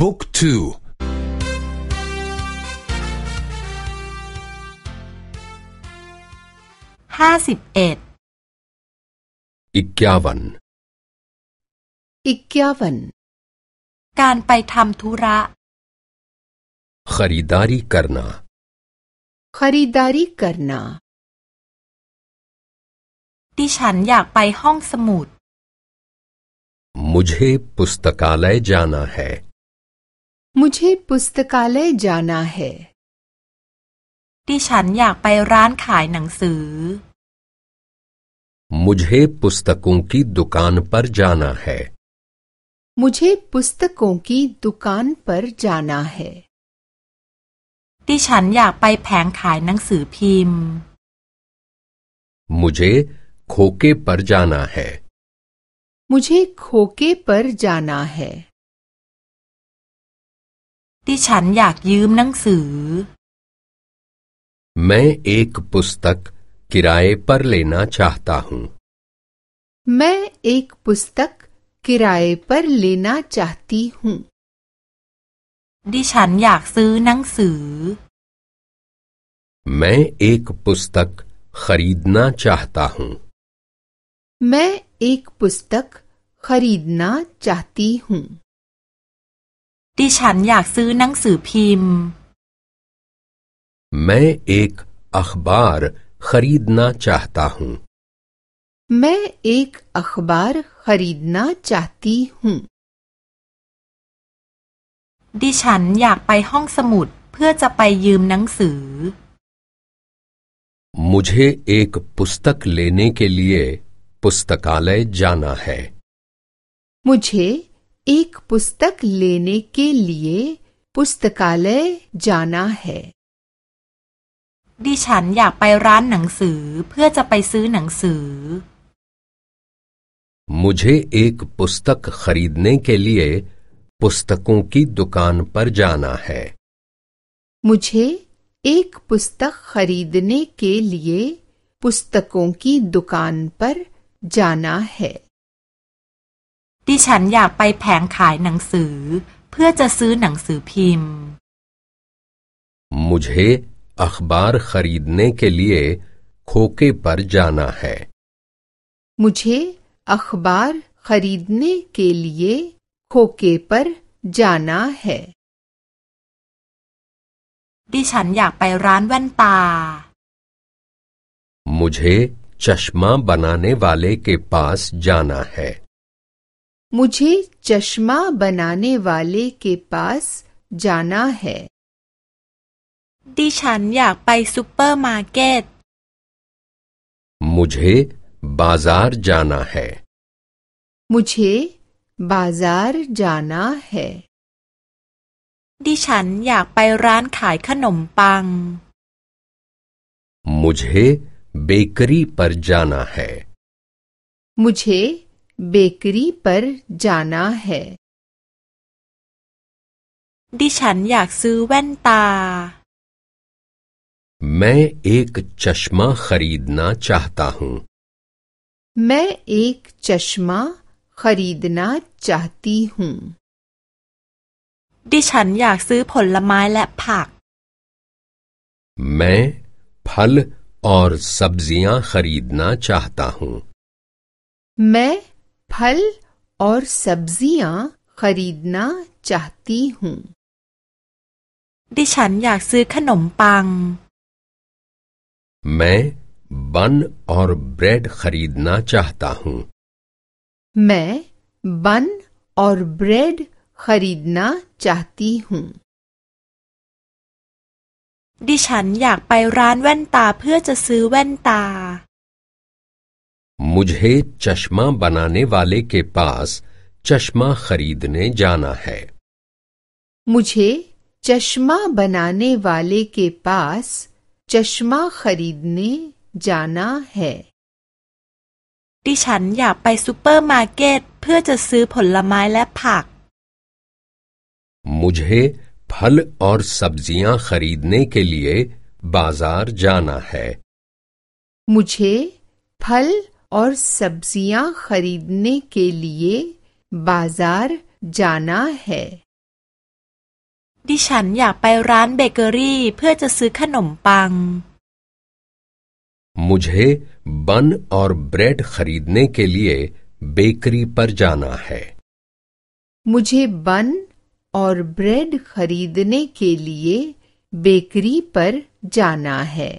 บุ๊กทู ห้าสิบเอ็ด इक्यावन इक्यावन การไปทำธุระ खरीदारी करना खरीदारी करना ดิฉันอยากไปห้องสมุด मुझे पुस्तकालय जाना है मुझे पुस्तकालय जाना है ดิฉันอยากไปร้านขายหนังสือ मुझे पुस्तकों की दुकान पर जाना है मुझे पुस्तकों की दुकान पर जाना है ดิฉันอยากไปแผงขายหนังสือพิมพ์ मुझे खोके पर जाना है मुझे खोके पर जाना है ดิฉันอยากยืมหนังสือ मैं एक पुस्तक किराए पर लेना चाहता हूँ मैं एक पुस्तक किराए पर लेना चाहती हूँ ดิฉันอยากซื้อหนังสือ मैं एक पुस्तक खरीदना चाहता हूँ मैं एक पुस्तक खरीदना चाहती हूँ ดิฉันอยากซื้อหนังสือพิมพ์ मैं एक अखबार खरीदना चाहता हूँ मैं एक अखबार खरीदना चाहती हूँ ดิฉันอยากไปห้องสมุดเพื่อจะไปยืมหนังสือ मुझे एक पुस्तक लेने के लिए पुस्तकालय जाना है मुझे एक पुस्तक लेने के लिए पुस्तकालय जाना है ดิฉันอยากไปร้านหนังสือเพื่อจะไปซื้อหนังสือ मुझे एक पुस्तक खरीदने के लिए पुस्तकों की दुकान पर जाना है मुझे एक पुस्तक खरीदने के लिए पुस्तकों की दुकान पर जाना है ดิฉันอยากไปแผงขายหนังสือ เพื่อจะซื้อหนังสือพิมพ์ मुझे अखबार खरीदने के लिए खोके पर जाना है मुझे अखबार खरीदने के लिए खोके पर जाना है ดิฉันอยากไปร้านแว่นตา मुझे चश्मा बनाने वाले के पास जाना है मुझे चश्मा बनाने वाले के पास जाना है ดิฉันอยากไปซูเปอร์มาร์เก็ต मुझे बाजार जाना है मुझे बाजार जाना है ดิฉันอยากไปร้านขายขนมปัง मुझे बेकरी पर जाना है मुझे बेकरी पर जाना है ดิฉันอยากซื้อแว่นตา मैं एक चश्मा खरीदना चाहता हूँ मैं एक चश्मा खरीदना चाहती हूँ ดิฉันอยากซื้อผลไม้และผัก मैं फल और सब्जियां खरीदना चाहता हूँ मैं फल और सब्जियां खरीदना चाहती हूँ ดิฉันอยากซื้อขนมปัง मैं बन और ब्रेड खरीदना चाहता हूँ मैं बन और ब्रेड खरीदना चाहती हूँ ดิฉันอยากไปร้านแว่นตาเพื่อจะซื้อแว่นตา मुझे चश्मा बनाने वाले के पास चश्मा खरीदने जाना है मुझे चश्मा बनाने वाले के पास चश्मा खरीदने जाना है ดิฉันอยากไปซูเปอร์มาร์เก็ตเพื่อจะซื้อผลไม้และผัก मुझे फल और सब्जियां खरीदने के लिए बाजार जाना है मुझे फल और सब्जियां खरीदने के लिए बाजार जाना है ดิฉันอยากไปร้านเบเกอรี่เพื่อจะซื้อขนมปัง मुझे बन और ब्रेड खरीदने के लिए बेकरी पर जाना है मुझे बन और ब्रेड खरीदने के लिए बेकरी पर जाना है